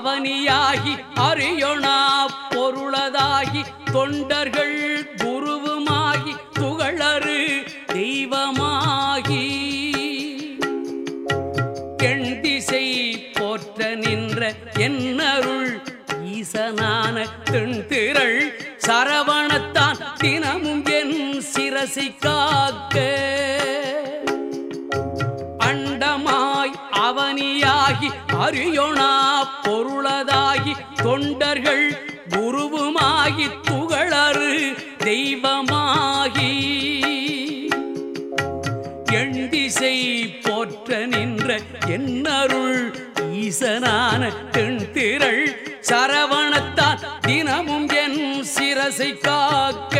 அவனியாகி அறியொணா பொருளதாகி தொண்டர்கள் குருவுமாகி துகளறு தெய்வமாகி. எண் திசை போற்ற நின்ற என்னருள் ஈசனான தென்திரள் சரவணத்தான் தினமும் என் சிரசை காக்க அவனியாகி பொருளதாகி தொண்டர்கள் குருவுமாகி துகளறு தெய்வமாகி. எண்டிசை போற்ற நின்ற என்னருள் ஈசனான தென்திரள் சரவணத்தான் தினமும் என் சிரசை காக்க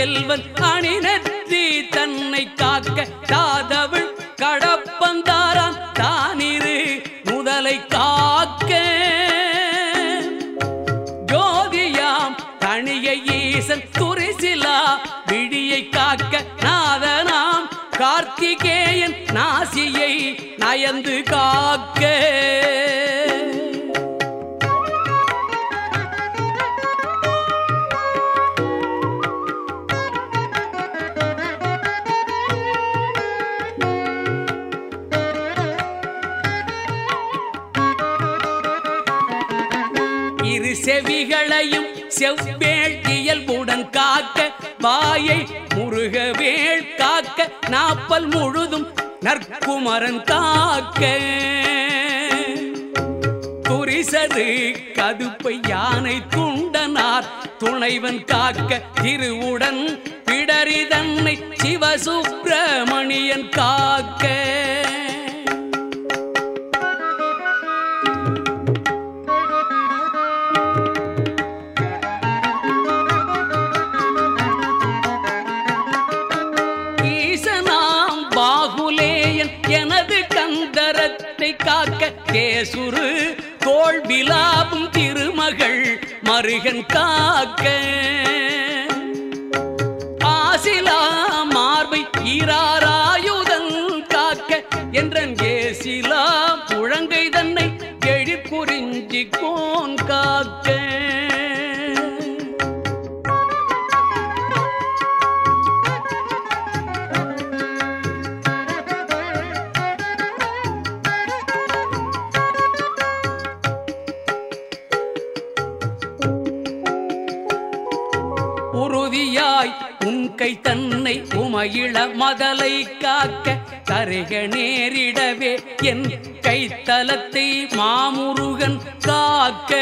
செல்வன் அணினத்தி தன்னை காக்க தாதவள் கடப்பந்தாரான் தானிரு முதலை காக்க. ஜோதியாம் தனிய ஈசன் துரிசிலா விடியை காக்க நாதனாம் கார்த்திகேயன் நாசியை நயந்து காக்க. செவ்வேள் இயல்புடன் காக்க வாயை முருகவேள் காக்க நாப்பல் முழுதும் நற்குமரன் காக்க. குறிசரு கதுப்பை யானை துண்டனார் துணைவன் காக்க திருவுடன் பிடரிதன்னை சிவசுப்பிரமணியன் காக்க. சுரு தோல் விலாபும் திருமகள் மருகன் காக்க. கழக நேரிடவே என் கைத்தலத்தை மாமுருகன் காக்க.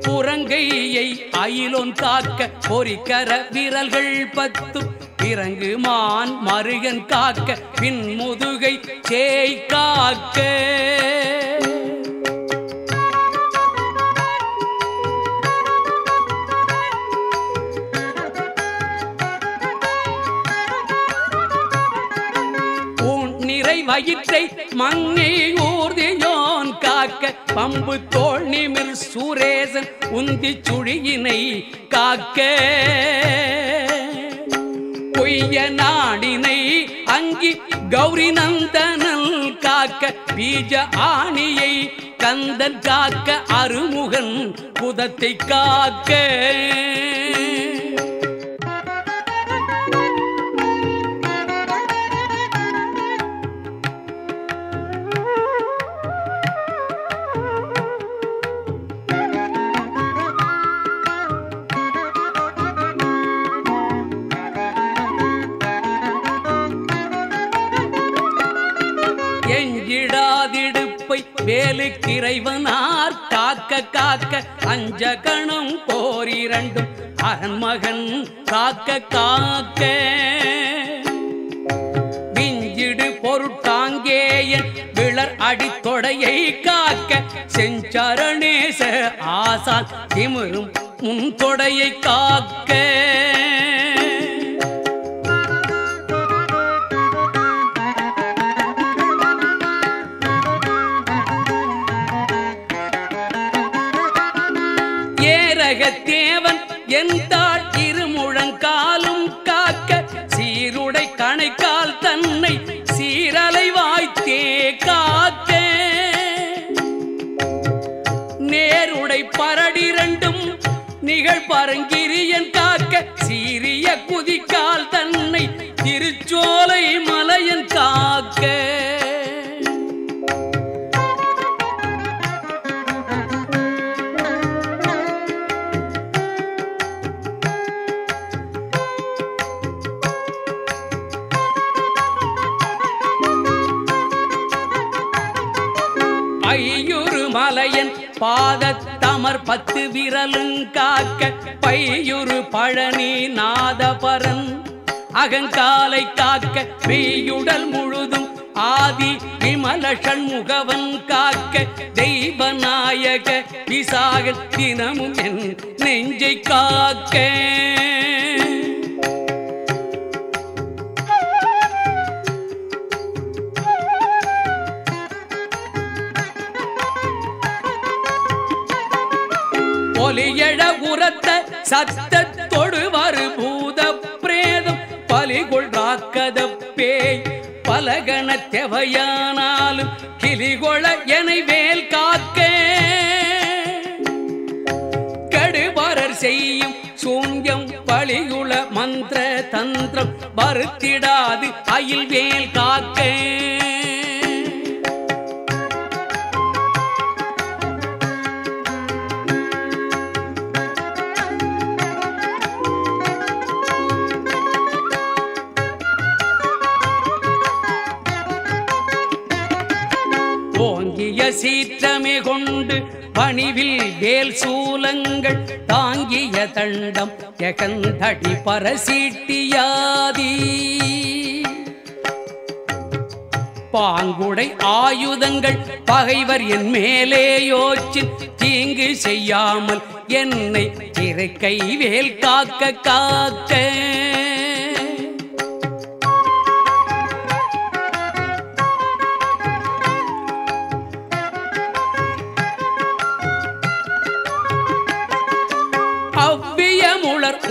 புறங்கையை அயிலோன் காக்க பொறிக்கர விரல்கள் பத்து இறங்குமான் மருகன் காக்க பின் முதுகை சேய் காக்க. வயிற்றை மங்கை ஊர்தியோன் காக்க பம்பு தோல் நிமிர் சுரேசன் உந்தி சுழியினை காக்க. பொய்ய நாடினை அங்கி கௌரி நந்தனல் காக்க பீஜ ஆணியை கந்தன் காக்க அருமுகன் புதத்தை காக்க. வேலுக்கிறைவனார் காக்க காக்க அஞ்ச கணம் போரிரண்டும் அரண்மகன் காக்க காக்க. விஞ்சிடு பொருட்டாங்கேயன் விளர் அடித்தொடையை காக்க. செஞ்சரணேச ஆசான் திமிரும் முன் தொடையை காக்க. நிகழ் சண்முகவன் காக்க தெய்வநாயக விசாகன் தினமும் என் நெஞ்சை காக்க. ஒலியழ உரத்த சத்தத்தொடு வரு பூத பிரேதம் பலிகொள் ராக்கத பேய் பலகண தெவையானாலும் தந்திரம் வருத்திடாது அயில் வேல் காக்க. சீற்றமே கொண்டு பணிவில் வேல் சூலங்கள் தாங்கிய தண்டம் எகந்தடி பரசீட்டியாதி. பாங்குடை ஆயுதங்கள் பகைவர் என் மேலே யோச்சின் தீங்கு செய்யாமல் என்னை திரைக்கை வேல் காக்க காக்க.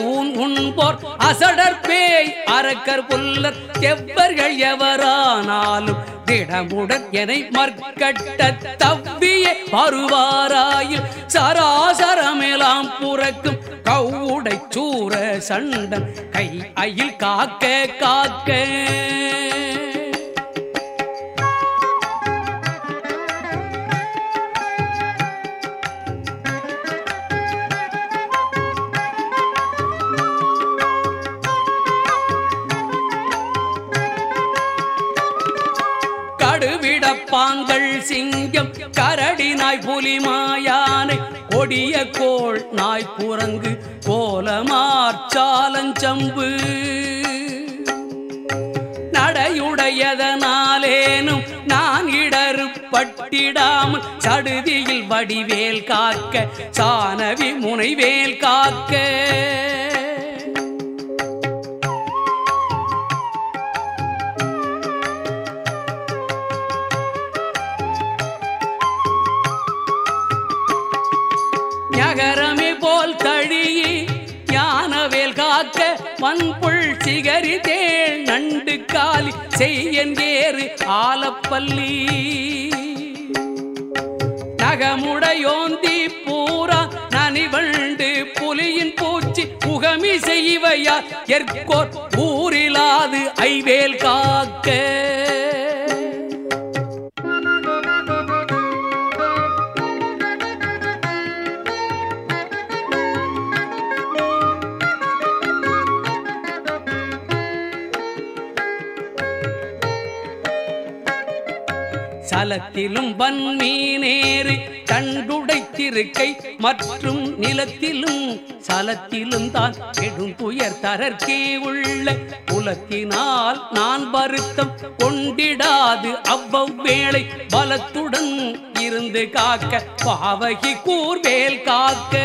ஊன் உண்போர் அசடர் பேய் அரக்கர் புல்லர் எவ்வர்கள் எவரானாலும் திடமுடன் எனை மற்கட்ட தவ்விய வருவாராயில் சராசரமெலாம் புறக்கும் கவுடை சூர சண்டன் கை அயில் காக்க காக்க. கடுவிடப்பாங்கள் சிங்கம் கரடி நாய் புலி மாயானை கொடிய கோள் நாய் குரங்கு கோலமார்ச்சாலஞ்சம்பு நடையுடையதனாலேனும் நான் இடறு பட்டிடாமல் சடுதியில் வடிவேல் காக்க சானவி முனைவேல் காக்க. மண்புள் சிகரி தேள் நண்டு காலி செய்யேறு ஆலப்பள்ளி. நகமுடையோந்தி பூரா நனிவண்டு புலியின் பூச்சி புகமி செய்வையா எற்கோர் ஊரிலாது ஐவேல் காக்க. சலத்திலும் வன்மீனேறு கண்டுடைத்திருக்கை மற்றும் நிலத்திலும் சலத்திலும் தான் கெடும் துயர் தரற்கே உள்ள புலத்தினால் நான் வருத்தம் கொண்டிடாது அவ்வவேளை பலத்துடன் இருந்து காக்க பாவகி கூர்வேல் காக்க.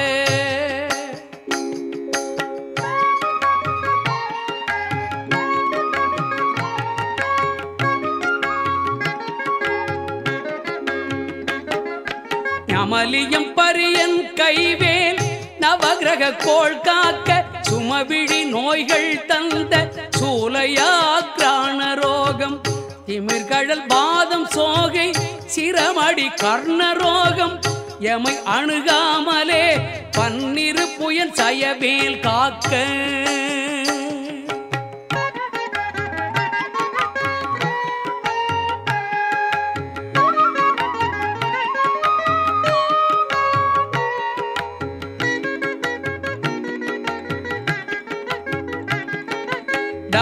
அமலியம் பரியன் கைவேல் நவகிரக கோள் காக்க சுமவிழி நோய்கள் தந்த சூலையாக்ரான ரோகம். திமிர்கழல் பாதம் சோகை சிரமடி கர்ண ரோகம். எமை அணுகாமலே பன்னிரு புயல் சயவேல் காக்க.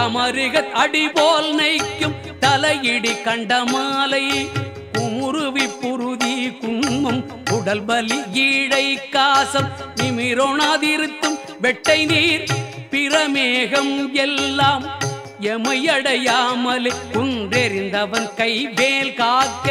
டமருக அடிபோல் நைக்கும் தலையிடி கண்ட மாலை குமுருவி புருதி குங்குமம் உடல் பலி ஈழை காசம் நிமிரோணாதிருத்தும் வெட்டை நீர். பிரமேகம் எல்லாம் எமையடையாமல் குன்றெறிந்தவன் கைவேல் காக்க.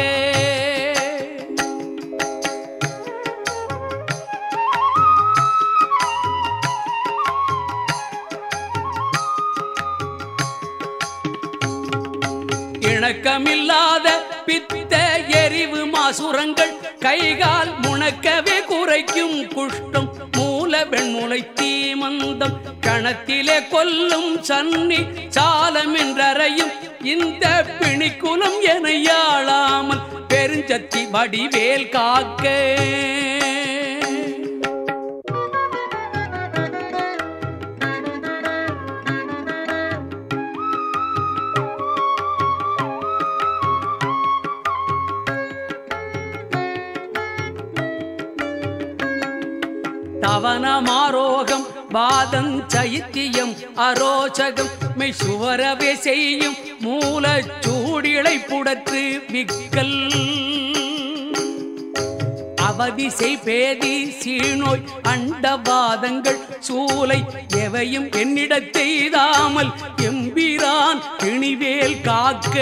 இணக்கமில்லாத பித்த எரிவு மாசுரங்கள் கைகால் முணக்கவே குறைக்கும் குஷ்டம் மூல வெண்முளை தீமந்தம் கணத்திலே கொல்லும் சன்னி சாலம் என்றறையும் இந்த பிணிக்குலம் என யாழாமல் பெருஞ்சத்தி வடிவேல் காக்க தவனமாரோகம் பாதம் சைத்தியம் அரோச்சகம் மெய் சுவரவே செய்யும் மூலச்சூடிளை புடற்று விக்கல் அவதிசை பேதி சீநோய் அண்டவாதங்கள் சூலை எவையும் என்னிடத்தெய்தாமல் எம்பிரான் திணிவேல் காக்க.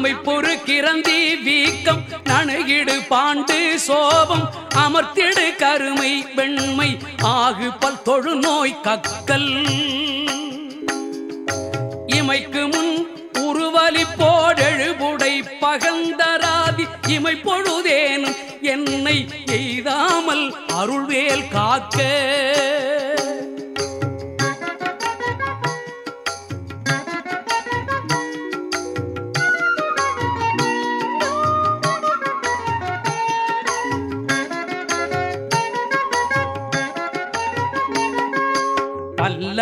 அமை பொறு கிறந்தி வீக்கம் நணுகிடு பாண்டு சோபம் அமர்த்திடு கருமை வெண்மை ஆகு பல் தொழு நோய் கக்கல். இமைக்கு முன் உருவலி போடெழுபுடை பகந்தராதி இமை பொழுதேனும் என்னை எய்தாமல் அருள்வேல் காக்க.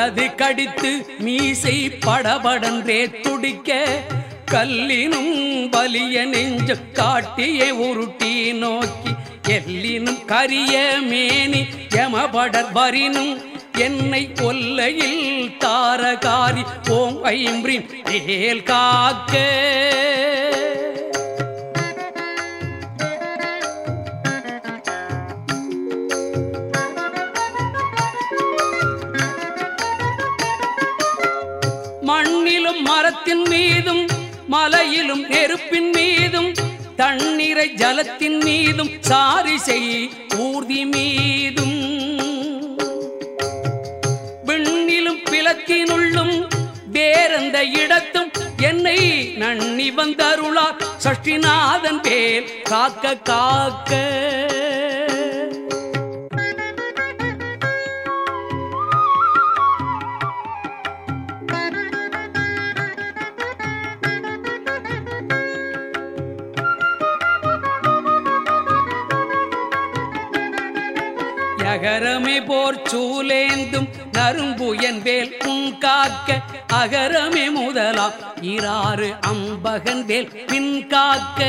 பல்லது கடித்து மீசை படபடன்றே துடிக்க கல்லினும் வலிய நெஞ்ச காட்டியே உருட்டி நோக்கி எல்லினும் கரிய மேனி எமபடர் வரினும் என்னை கொல்லையில் தாரகாரி ஓம் ஐம்ரின் ஏல் காக்க. தண்ணீரை ஜலத்தின் மீதும் சாரிசை ஊர்தி மீதும் விண்ணிலும் பிளத்தினுள்ளும் வேறெந்த இடத்தும் என்னை நன்னி வந்தருளார். சஷ்டிநாதன் பேர் காக்க காக்க. யகரமே போர் சூலேந்தும் நரும்புயன் வேல் உன் காக்க அகரமே முதலாம் இராறு அம்பகன் வேல் பின் காக்க.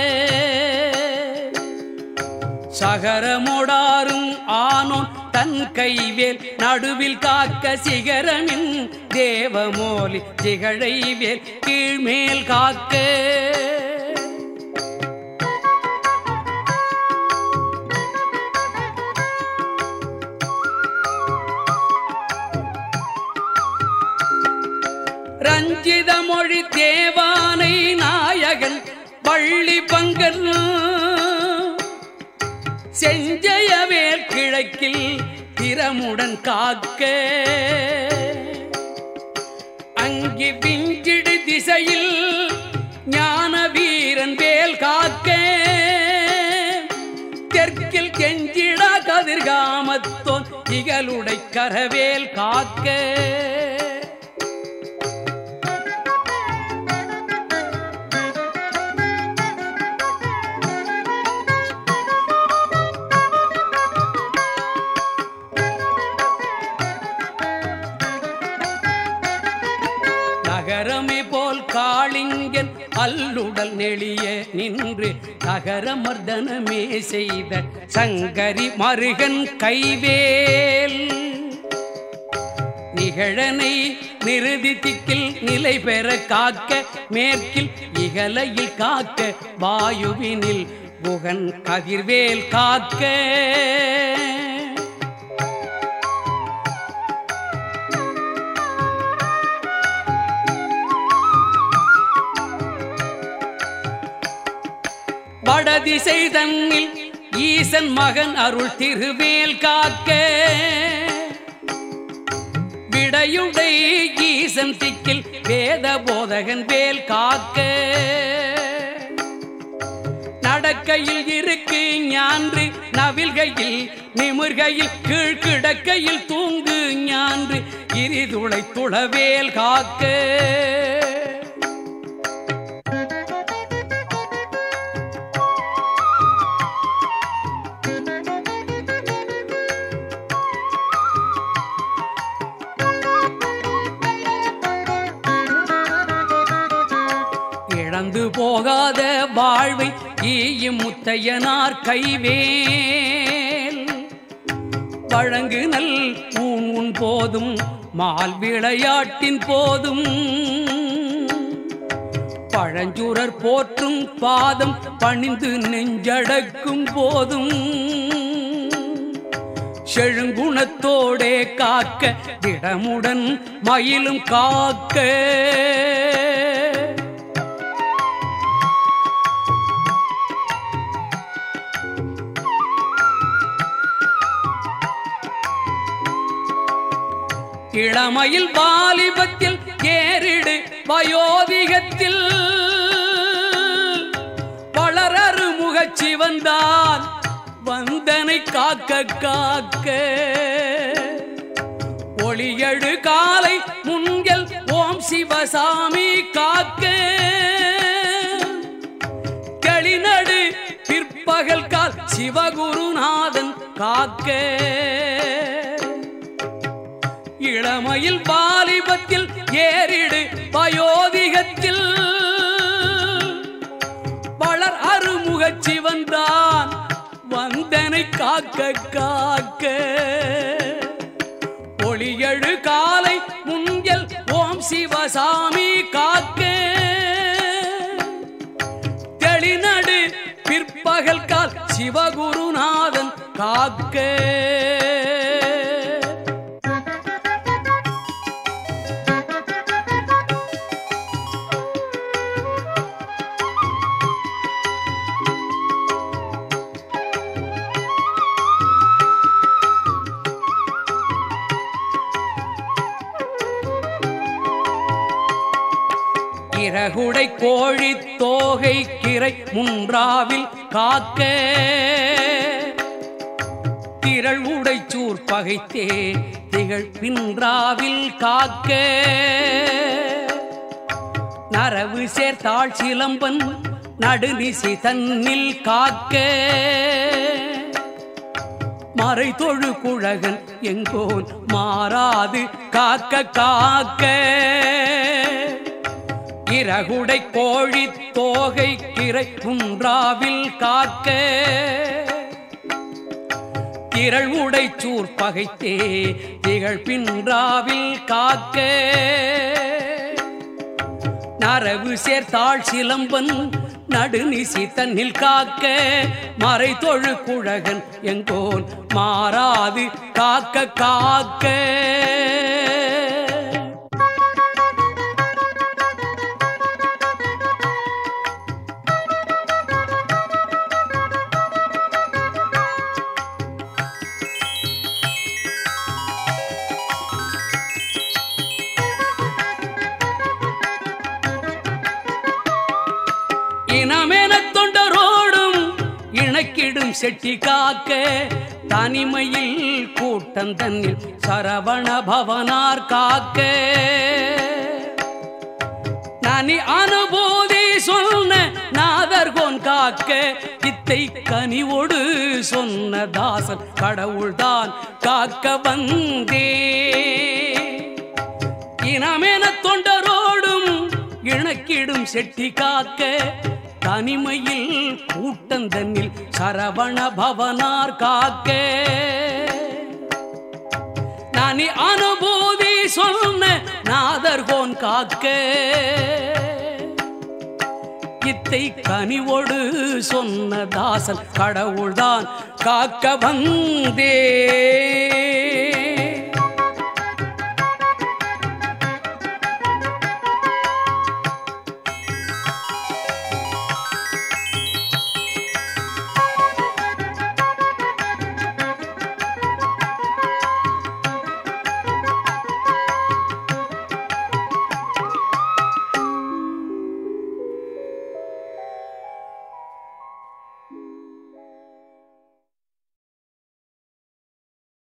சகரமோடாரும் ஆனோன் தன் கைவேல் நடுவில் காக்க சிகரமின் தேவமோலி திகழை வேல் கீழ்மேல் காக்க. வேதமொழி தேவானை நாயகன் பள்ளி பங்கல் செஞ்சயவேல் கிழக்கில் திறமுடன் காக்க. அங்கி பிஞ்சிடு திசையில் ஞான வீரன் வேல் காக்க. தெற்கில் கெஞ்சிடா கதிர்காமத்தோன் இகலுடை கரவேல் காக்க. கடல் நெளிய நின்று நகரமர்தனமே செய்த சங்கரி மருகன் கைவேல். நிகழனை நிறுதி திக்கில் நிலை பெற காக்க மேற்கில் இகலையில் காக்க வாயுவினில் புகன் கதிர்வேல் காக்க. அதிசை தன்னில் ஈசன் மகன் அருள் திருவேல் காக்க. விடையுடை ஈசன் திக்கில் வேத போதகன் வேல் காக்க. நடக்கையில் இருக்கு ஞான்று நவில்கையில் நிமிர்கையில் கீழ்கிடக்கையில் தூங்கு ஞான்று இரிதுளை துளவேல் காக்க. போகாத வாழ்வை ஈயும் முத்தையனார் கைவேல். வழங்கு நல் ஊன் உன் போதும் மால் விளையாட்டின் போதும். பழஞ்சூரர் போற்றும் பாதம் பணிந்து நெஞ்சடக்கும் போதும். செழுங்குணத்தோடே காக்க திடமுடன் மயிலும் காக்க. இளமையில் வாலிபத்தில் ஏறிடு வயோதிகத்தில். வளரறு முகச்சி வந்தான் வந்தனை காக்க காக்க. ஒளியழு காலை முன்கள் ஓம் சிவசாமி காக்க. களிநடு பிற்பகல் கால் சிவகுருநாதன் காக்க. இளமையில் பாலிபத்தில் ஏறிடு வயோதிகத்தில். வளர் அருமுகச் சிவந்தான் வந்தனை காக்க காக்க. ஒளியழு காலை முன்கள் ஓம் சிவசாமி காக்க. தெளிநடு பிற்பகல் கால் சிவகுருநாதன் காக்க. இறகுடை கோழி தோகை கிரை முன்றாவில் காக்க. திரள் உடைச்சூர் பகைத்தே திகழ் பின்றாவில் காக்க. நரவு சேர்த்தாள் சிலம்பன் நடுநிசி தன்னில் காக்க. மறை தொழு குழகன் எங்கோன் மாறாது காக்க காக்க. இறகுடை கோழி தோகை கிரை குன்றாவில் காக்க. திரள் உடை சூர் பகைத்தே திகழ் பின்றாவில் காக்க. நரவு சேர்த்தாள் சிலம்பன் நடுநிசி தன்னில் காக்க. மறை தொழு குழகன் எங்கோன் மாறாது காக்க காக்க. இனமென தொண்டரோடும் இணக்கிடும் செட்டி காக்க தனிமையில் கூட்டம் தன்னில் சரவண பவனார் காக்க. நனி அனுபூதி சொன்ன நாதர்கோன் காக்க இத்தை கனிவோடு சொன்ன தாசன் கடவுள்தான் காக்க வந்தே. இனமென தொண்டரோடும் இணக்கிடும் செட்டி காக்க தனிமையில் கூட்டந்தன்னில் சரவண பவனார் காக்க. நானி அனுபூதி சொன்ன நாதர்கோன் காக்க. இத்தை கனிவோடு சொன்ன தாசன் கடவுள்தான் காக்க வந்தே.